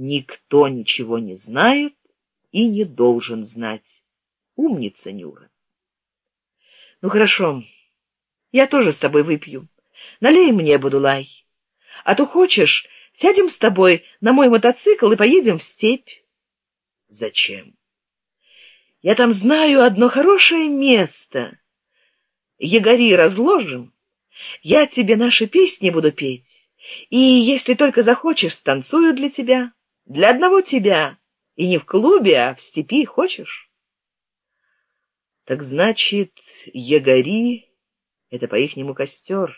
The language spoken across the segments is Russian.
никто ничего не знает и не должен знать. Умница, Нюра. Ну хорошо, я тоже с тобой выпью. Налей мне, Будулай. А то хочешь, сядем с тобой на мой мотоцикл и поедем в степь. Зачем? Я там знаю одно хорошее место. Ягори разложим, я тебе наши песни буду петь, и, если только захочешь, станцую для тебя, для одного тебя, и не в клубе, а в степи, хочешь? Так значит, Ягори — это по-ихнему костер.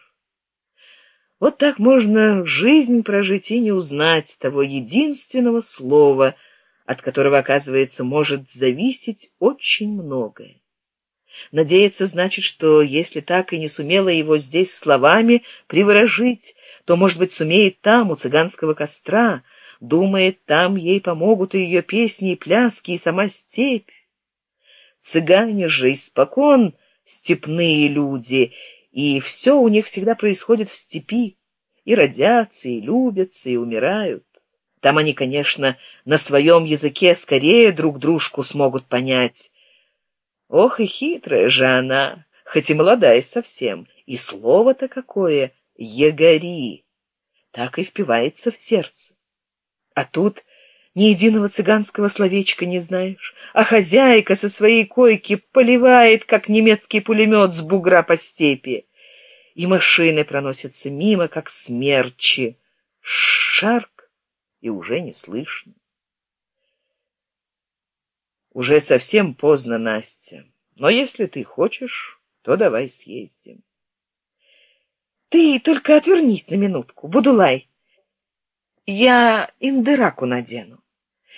Вот так можно жизнь прожить и не узнать того единственного слова, от которого, оказывается, может зависеть очень многое. Надеяться значит, что если так и не сумела его здесь словами приворожить, то, может быть, сумеет там, у цыганского костра, думает, там ей помогут ее песни, и пляски, и сама степь. Цыгане же испокон степные люди, и все у них всегда происходит в степи, и родятся, и любятся, и умирают. Там они, конечно, на своем языке скорее друг дружку смогут понять. Ох и хитрая же она, хоть и молодая совсем, и слово-то какое — «егори», так и впивается в сердце. А тут ни единого цыганского словечка не знаешь, а хозяйка со своей койки поливает, как немецкий пулемет с бугра по степи. И машины проносятся мимо, как смерчи. Шарк, и уже не слышно. Уже совсем поздно, Настя. Но если ты хочешь, то давай съездим. Ты только отвернись на минутку, Будулай. Я индыраку надену.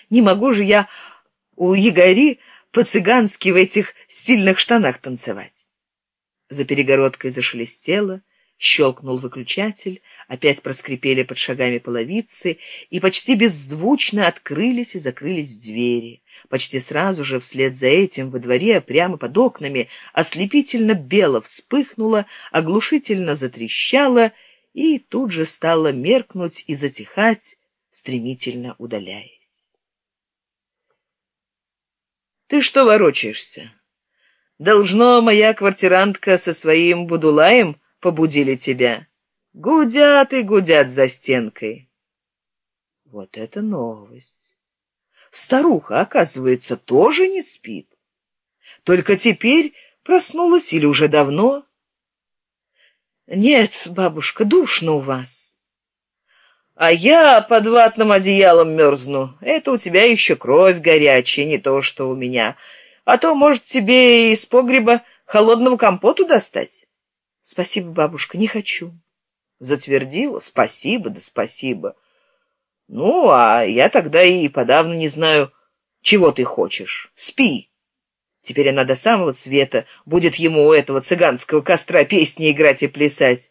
Не могу же я у Егори по-цыгански в этих стильных штанах танцевать. За перегородкой зашелестело, щелкнул выключатель, опять проскрипели под шагами половицы, и почти беззвучно открылись и закрылись двери. Почти сразу же вслед за этим во дворе, прямо под окнами, ослепительно бело вспыхнуло, оглушительно затрещало и тут же стало меркнуть и затихать, стремительно удаляясь. «Ты что ворочаешься? Должно, моя квартирантка со своим будулаем побудили тебя. Гудят и гудят за стенкой». Вот это новость! Старуха, оказывается, тоже не спит. Только теперь проснулась или уже давно? Нет, бабушка, душно у вас. А я под ватным одеялом мерзну. Это у тебя еще кровь горячая, не то, что у меня. А то, может, тебе из погреба холодного компоту достать? Спасибо, бабушка, не хочу. Затвердила. Спасибо, да спасибо. Ну, а я тогда и подавно не знаю, чего ты хочешь. Спи. Теперь она до самого света будет ему у этого цыганского костра песни играть и плясать.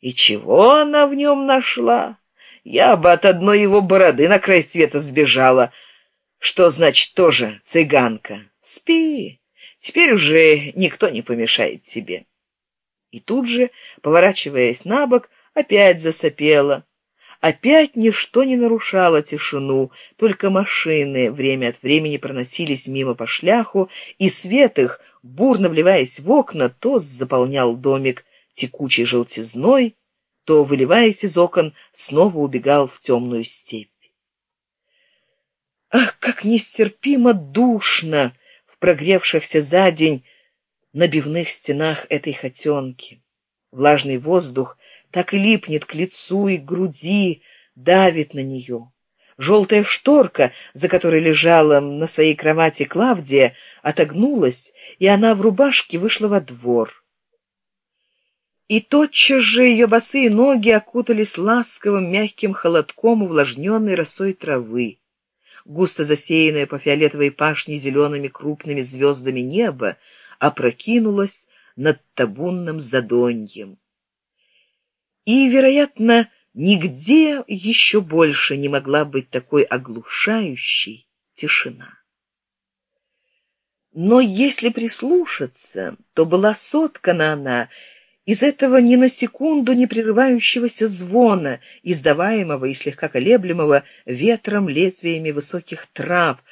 И чего она в нем нашла? Я бы от одной его бороды на край света сбежала. Что значит тоже цыганка? Спи, теперь уже никто не помешает тебе. И тут же, поворачиваясь на бок, опять засопела. Опять ничто не нарушало тишину, только машины время от времени проносились мимо по шляху, и свет их, бурно вливаясь в окна, то заполнял домик текучей желтизной, то, выливаясь из окон, снова убегал в темную степь. Ах, как нестерпимо душно в прогревшихся за день набивных стенах этой хотенки. Влажный воздух так и липнет к лицу и к груди, давит на нее. Желтая шторка, за которой лежала на своей кровати Клавдия, отогнулась, и она в рубашке вышла во двор. И тотчас же ее босые ноги окутались ласковым мягким холодком увлажненной росой травы. Густо засеянное по фиолетовой пашне зелеными крупными звездами небо опрокинулось над табунным задоньем и, вероятно, нигде еще больше не могла быть такой оглушающей тишина. Но если прислушаться, то была соткана она из этого ни на секунду не прерывающегося звона, издаваемого и слегка колеблемого ветром лезвиями высоких трав,